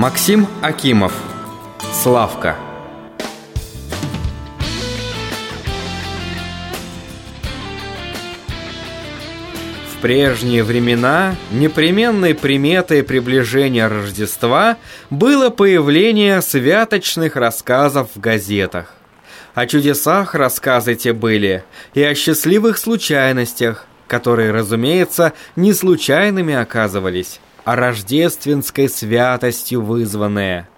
Максим Акимов. Славка. В прежние времена непременной приметой приближения Рождества было появление святочных рассказов в газетах. О чудесах рассказы те были, и о счастливых случайностях, которые, разумеется, не случайными оказывались, рождественской святостью вызванные.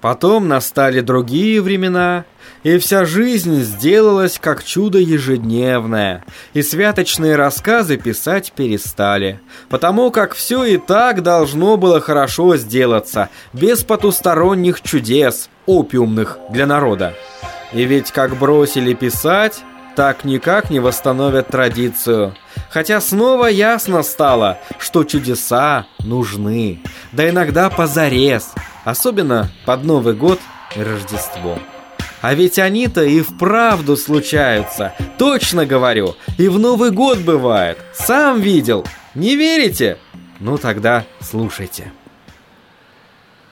Потом настали другие времена, и вся жизнь сделалась как чудо ежедневное, и святочные рассказы писать перестали, потому как все и так должно было хорошо сделаться, без потусторонних чудес, опиумных для народа. И ведь как бросили писать, так никак не восстановят традицию. Хотя снова ясно стало, что чудеса нужны, да иногда позарез, особенно под Новый год и Рождество. А ведь они-то и вправду случаются, точно говорю, и в Новый год бывает. Сам видел. Не верите? Ну тогда слушайте.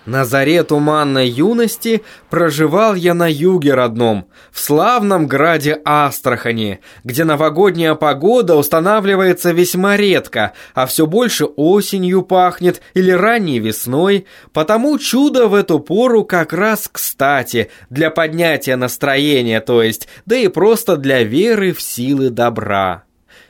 На заре туманной юности проживал я на юге родном, в славном граде Астрахани, где новогодняя погода устанавливается весьма редко, а все больше осенью пахнет или ранней весной, потому чудо в эту пору как раз кстати, для поднятия настроения, то есть, да и просто для веры в силы добра.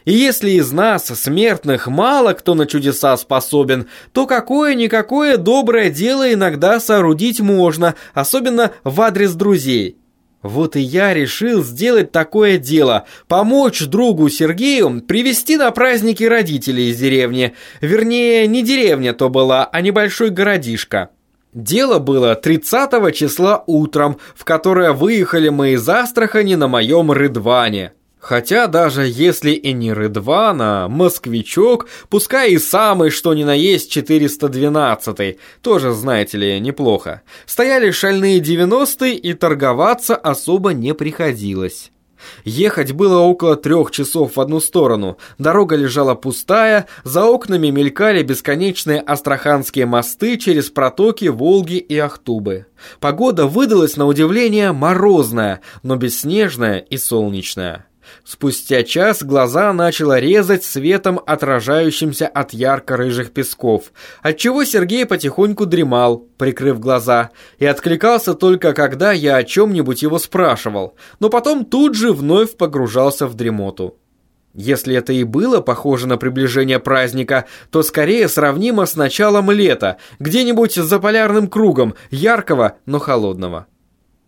И если из нас, смертных, мало кто на чудеса способен, то какое-никакое доброе дело иногда соорудить можно, особенно в адрес друзей. Вот и я решил сделать такое дело, помочь другу Сергею привести на праздники родителей из деревни. Вернее, не деревня то была, а небольшой городишко. Дело было 30 числа утром, в которое выехали мы из Астрахани на моем Рыдване. Хотя даже если и не Рыдван, а москвичок, пускай и самый что ни на есть 412 тоже, знаете ли, неплохо. Стояли шальные 90-е и торговаться особо не приходилось. Ехать было около трех часов в одну сторону, дорога лежала пустая, за окнами мелькали бесконечные астраханские мосты через протоки Волги и Ахтубы. Погода выдалась на удивление морозная, но бесснежная и солнечная. Спустя час глаза начало резать светом, отражающимся от ярко-рыжих песков, отчего Сергей потихоньку дремал, прикрыв глаза, и откликался только когда я о чем-нибудь его спрашивал, но потом тут же вновь погружался в дремоту. Если это и было похоже на приближение праздника, то скорее сравнимо с началом лета, где-нибудь за полярным кругом, яркого, но холодного.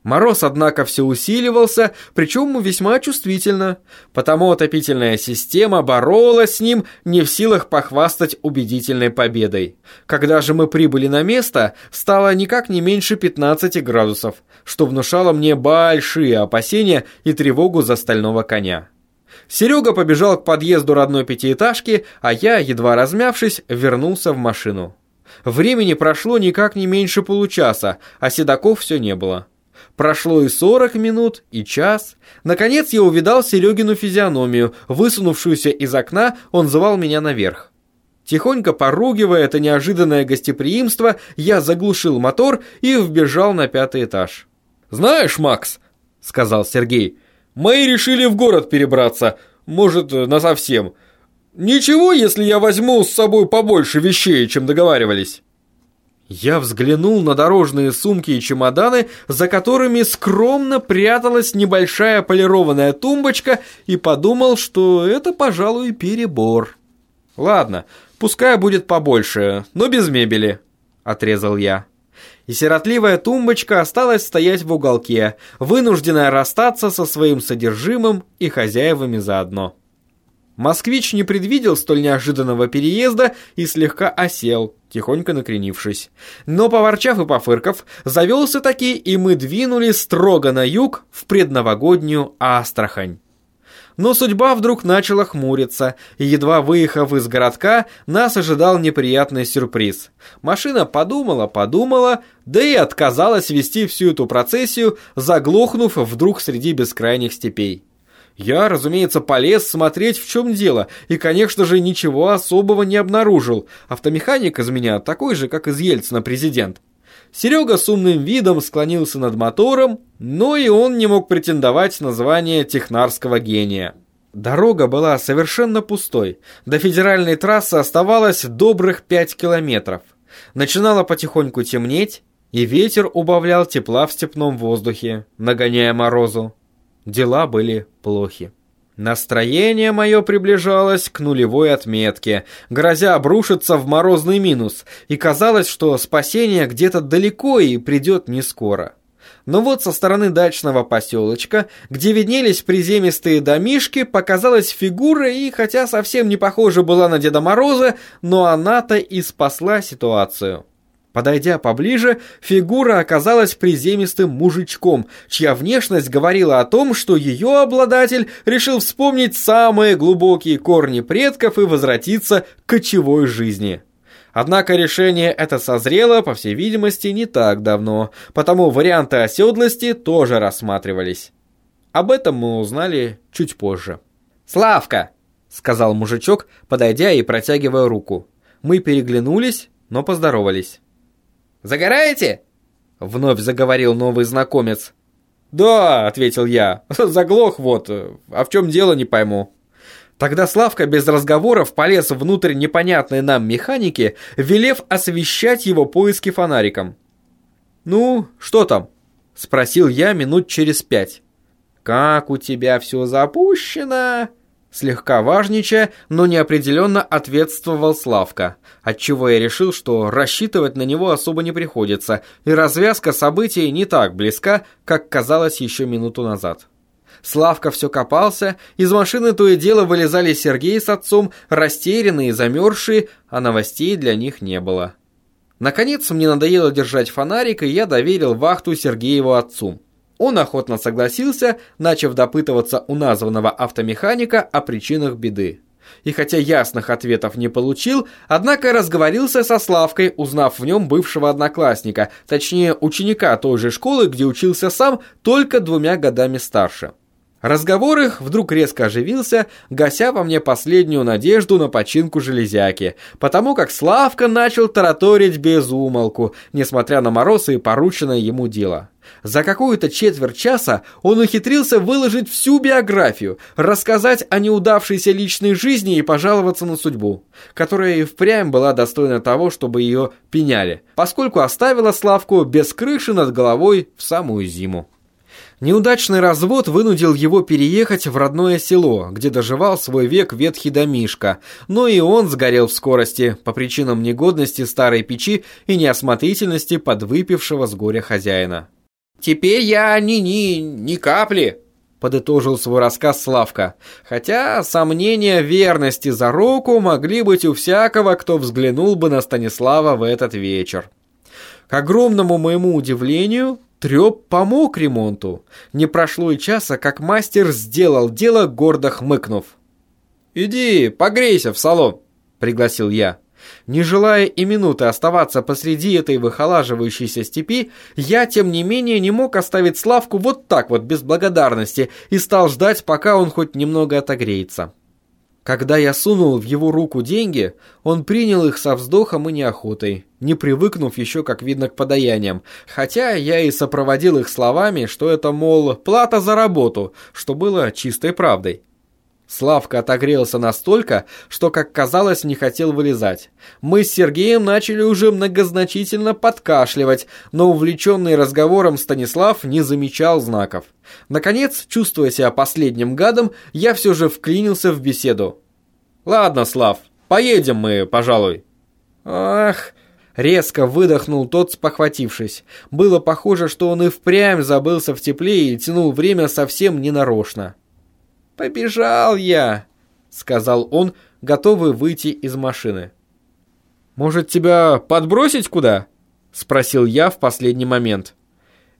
Мороз, однако, все усиливался, причем весьма чувствительно, потому отопительная система боролась с ним, не в силах похвастать убедительной победой. Когда же мы прибыли на место, стало никак не меньше 15 градусов, что внушало мне большие опасения и тревогу за стального коня. Серега побежал к подъезду родной пятиэтажки, а я, едва размявшись, вернулся в машину. Времени прошло никак не меньше получаса, а седаков все не было. Прошло и сорок минут, и час. Наконец я увидал Серегину физиономию. Высунувшуюся из окна, он звал меня наверх. Тихонько поругивая это неожиданное гостеприимство, я заглушил мотор и вбежал на пятый этаж. «Знаешь, Макс», — сказал Сергей, — «мы решили в город перебраться, может, насовсем. Ничего, если я возьму с собой побольше вещей, чем договаривались». Я взглянул на дорожные сумки и чемоданы, за которыми скромно пряталась небольшая полированная тумбочка и подумал, что это, пожалуй, перебор. «Ладно, пускай будет побольше, но без мебели», — отрезал я. И сиротливая тумбочка осталась стоять в уголке, вынужденная расстаться со своим содержимым и хозяевами заодно. Москвич не предвидел столь неожиданного переезда и слегка осел, тихонько накренившись. Но, поворчав и пофырков, завелся таки, и мы двинули строго на юг в предновогоднюю Астрахань. Но судьба вдруг начала хмуриться, и едва выехав из городка, нас ожидал неприятный сюрприз. Машина подумала-подумала, да и отказалась вести всю эту процессию, заглохнув вдруг среди бескрайних степей. Я, разумеется, полез смотреть, в чем дело, и, конечно же, ничего особого не обнаружил. Автомеханик из меня такой же, как из Ельцина президент. Серега с умным видом склонился над мотором, но и он не мог претендовать на звание технарского гения. Дорога была совершенно пустой. До федеральной трассы оставалось добрых пять километров. Начинало потихоньку темнеть, и ветер убавлял тепла в степном воздухе, нагоняя морозу. Дела были плохи. Настроение мое приближалось к нулевой отметке, грозя обрушиться в морозный минус, и казалось, что спасение где-то далеко и придет не скоро. Но вот со стороны дачного поселочка, где виднелись приземистые домишки, показалась фигура и, хотя совсем не похожа была на Деда Мороза, но она-то и спасла ситуацию. Подойдя поближе, фигура оказалась приземистым мужичком, чья внешность говорила о том, что ее обладатель решил вспомнить самые глубокие корни предков и возвратиться к кочевой жизни. Однако решение это созрело, по всей видимости, не так давно, потому варианты оседлости тоже рассматривались. Об этом мы узнали чуть позже. «Славка!» — сказал мужичок, подойдя и протягивая руку. Мы переглянулись, но поздоровались. Загораете?» Вновь заговорил новый знакомец. «Да», — ответил я, — «заглох вот, а в чем дело не пойму». Тогда Славка без разговоров полез внутрь непонятной нам механики, велев освещать его поиски фонариком. «Ну, что там?» — спросил я минут через пять. «Как у тебя все запущено?» Слегка важничая, но неопределенно ответствовал Славка, отчего я решил, что рассчитывать на него особо не приходится, и развязка событий не так близка, как казалось еще минуту назад. Славка все копался, из машины то и дело вылезали Сергей с отцом, растерянные замерзшие, а новостей для них не было. Наконец мне надоело держать фонарик, и я доверил вахту Сергееву отцу. Он охотно согласился, начав допытываться у названного автомеханика о причинах беды. И хотя ясных ответов не получил, однако разговорился со Славкой, узнав в нем бывшего одноклассника, точнее ученика той же школы, где учился сам, только двумя годами старше. Разговор их вдруг резко оживился, гася во мне последнюю надежду на починку железяки, потому как Славка начал тараторить без умолку, несмотря на мороз и порученное ему дело. За какую-то четверть часа он ухитрился выложить всю биографию, рассказать о неудавшейся личной жизни и пожаловаться на судьбу, которая и впрямь была достойна того, чтобы ее пеняли, поскольку оставила Славку без крыши над головой в самую зиму. Неудачный развод вынудил его переехать в родное село, где доживал свой век ветхий домишка, но и он сгорел в скорости по причинам негодности старой печи и неосмотрительности подвыпившего с горя хозяина. «Теперь я ни-ни, ни капли», — подытожил свой рассказ Славка. Хотя сомнения верности за руку могли быть у всякого, кто взглянул бы на Станислава в этот вечер. К огромному моему удивлению, Трёп помог ремонту. Не прошло и часа, как мастер сделал дело, гордо хмыкнув. «Иди, погрейся в салон», — пригласил я. Не желая и минуты оставаться посреди этой выхолаживающейся степи, я, тем не менее, не мог оставить Славку вот так вот, без благодарности, и стал ждать, пока он хоть немного отогреется. Когда я сунул в его руку деньги, он принял их со вздохом и неохотой, не привыкнув еще, как видно, к подаяниям, хотя я и сопроводил их словами, что это, мол, плата за работу, что было чистой правдой. Славка отогрелся настолько, что, как казалось, не хотел вылезать. Мы с Сергеем начали уже многозначительно подкашливать, но увлеченный разговором Станислав не замечал знаков. Наконец, чувствуя себя последним гадом, я все же вклинился в беседу. «Ладно, Слав, поедем мы, пожалуй». «Ах...» Резко выдохнул тот, спохватившись. Было похоже, что он и впрямь забылся в тепле и тянул время совсем ненарочно. «Побежал я», — сказал он, готовый выйти из машины. «Может, тебя подбросить куда?» — спросил я в последний момент.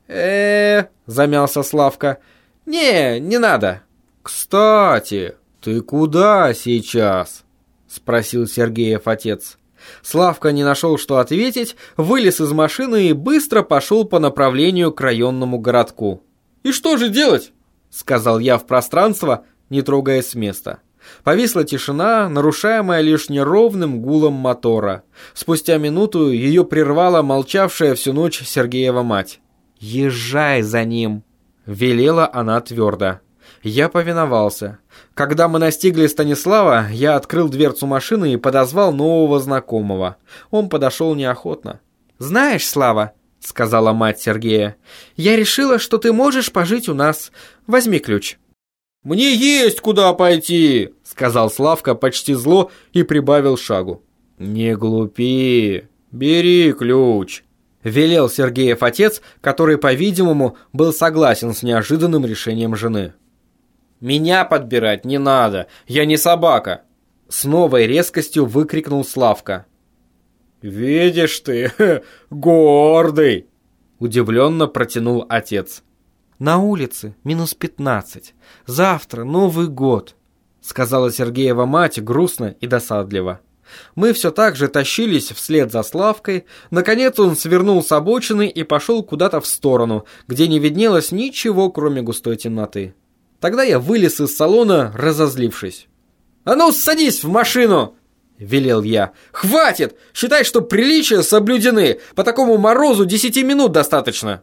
э замялся Славка. «Не, не надо». «Кстати, ты куда сейчас?» — спросил Сергеев отец. Славка не нашел, что ответить, вылез из машины и быстро пошел по направлению к районному городку. «И что же делать?» — сказал я в пространство, не трогаясь с места. Повисла тишина, нарушаемая лишь неровным гулом мотора. Спустя минуту ее прервала молчавшая всю ночь Сергеева мать. «Езжай за ним!» – велела она твердо. Я повиновался. Когда мы настигли Станислава, я открыл дверцу машины и подозвал нового знакомого. Он подошел неохотно. «Знаешь, Слава», — сказала мать Сергея, — «я решила, что ты можешь пожить у нас. Возьми ключ». «Мне есть куда пойти», — сказал Славка почти зло и прибавил шагу. «Не глупи, бери ключ», — велел Сергеев отец, который, по-видимому, был согласен с неожиданным решением жены. «Меня подбирать не надо, я не собака!» С новой резкостью выкрикнул Славка. «Видишь ты, гордый!» Удивленно протянул отец. «На улице минус пятнадцать. Завтра Новый год», сказала Сергеева мать грустно и досадливо. Мы все так же тащились вслед за Славкой. Наконец он свернул с обочины и пошел куда-то в сторону, где не виднелось ничего, кроме густой темноты. Тогда я вылез из салона, разозлившись. «А ну, садись в машину!» — велел я. «Хватит! Считай, что приличия соблюдены. По такому морозу десяти минут достаточно».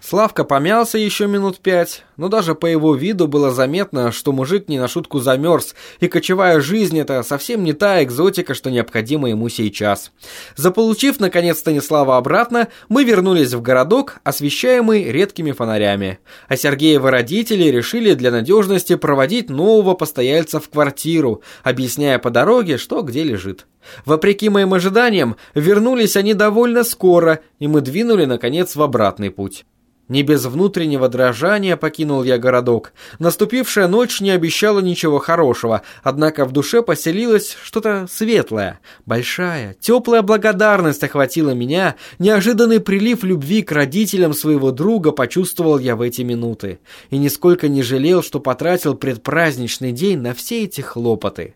Славка помялся еще минут пять, но даже по его виду было заметно, что мужик не на шутку замерз, и кочевая жизнь – это совсем не та экзотика, что необходима ему сейчас. Заполучив, наконец, Станислава обратно, мы вернулись в городок, освещаемый редкими фонарями. А Сергеевы родители решили для надежности проводить нового постояльца в квартиру, объясняя по дороге, что где лежит. Вопреки моим ожиданиям, вернулись они довольно скоро, и мы двинули, наконец, в обратный путь. Не без внутреннего дрожания покинул я городок. Наступившая ночь не обещала ничего хорошего, однако в душе поселилось что-то светлое. Большая, теплая благодарность охватила меня, неожиданный прилив любви к родителям своего друга почувствовал я в эти минуты. И нисколько не жалел, что потратил предпраздничный день на все эти хлопоты.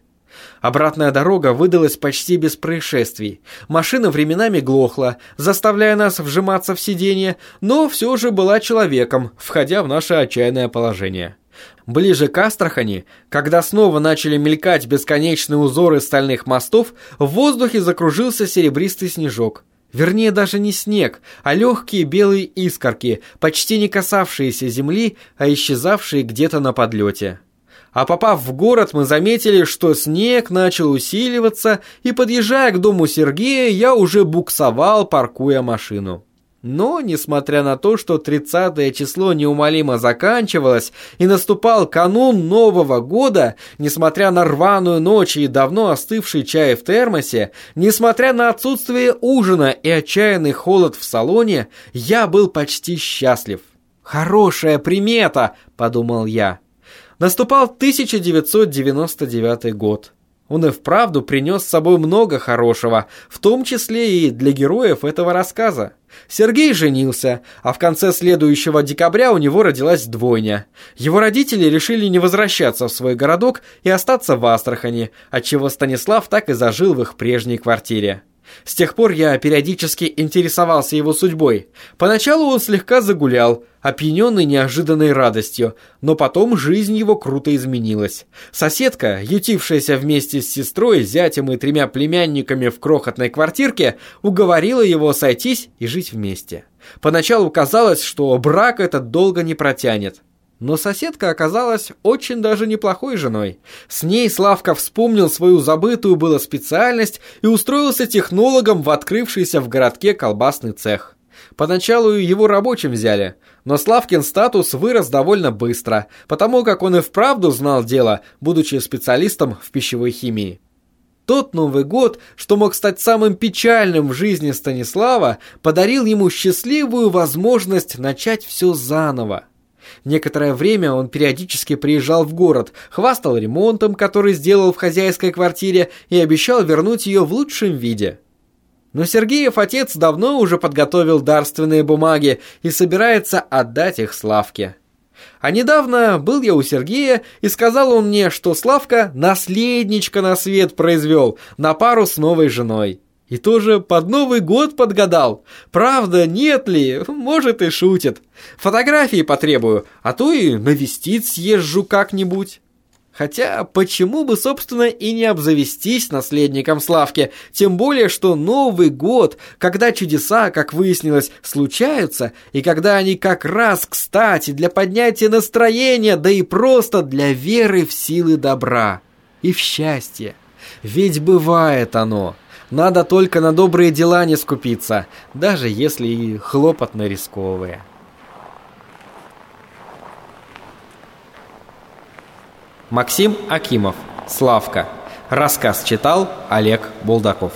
Обратная дорога выдалась почти без происшествий. Машина временами глохла, заставляя нас вжиматься в сиденье, но все же была человеком, входя в наше отчаянное положение. Ближе к Астрахани, когда снова начали мелькать бесконечные узоры стальных мостов, в воздухе закружился серебристый снежок. Вернее, даже не снег, а легкие белые искорки, почти не касавшиеся земли, а исчезавшие где-то на подлете. А попав в город, мы заметили, что снег начал усиливаться, и, подъезжая к дому Сергея, я уже буксовал, паркуя машину. Но, несмотря на то, что 30 число неумолимо заканчивалось и наступал канун Нового года, несмотря на рваную ночь и давно остывший чай в термосе, несмотря на отсутствие ужина и отчаянный холод в салоне, я был почти счастлив. «Хорошая примета!» – подумал я. Наступал 1999 год. Он и вправду принес с собой много хорошего, в том числе и для героев этого рассказа. Сергей женился, а в конце следующего декабря у него родилась двойня. Его родители решили не возвращаться в свой городок и остаться в Астрахани, отчего Станислав так и зажил в их прежней квартире. С тех пор я периодически интересовался его судьбой. Поначалу он слегка загулял, опьяненный неожиданной радостью, но потом жизнь его круто изменилась. Соседка, ютившаяся вместе с сестрой, зятем и тремя племянниками в крохотной квартирке, уговорила его сойтись и жить вместе. Поначалу казалось, что брак этот долго не протянет. Но соседка оказалась очень даже неплохой женой. С ней Славка вспомнил свою забытую было специальность и устроился технологом в открывшийся в городке колбасный цех. Поначалу его рабочим взяли, но Славкин статус вырос довольно быстро, потому как он и вправду знал дело, будучи специалистом в пищевой химии. Тот Новый год, что мог стать самым печальным в жизни Станислава, подарил ему счастливую возможность начать все заново. Некоторое время он периодически приезжал в город, хвастал ремонтом, который сделал в хозяйской квартире, и обещал вернуть ее в лучшем виде. Но Сергеев отец давно уже подготовил дарственные бумаги и собирается отдать их Славке. А недавно был я у Сергея, и сказал он мне, что Славка наследничка на свет произвел, на пару с новой женой. И тоже под Новый год подгадал. Правда, нет ли? Может и шутит. Фотографии потребую, а то и навестить съезжу как-нибудь. Хотя, почему бы, собственно, и не обзавестись наследником Славки? Тем более, что Новый год, когда чудеса, как выяснилось, случаются, и когда они как раз кстати для поднятия настроения, да и просто для веры в силы добра и в счастье. Ведь бывает оно. Надо только на добрые дела не скупиться, даже если и хлопотно рисковые. Максим Акимов. Славка. Рассказ читал Олег Булдаков.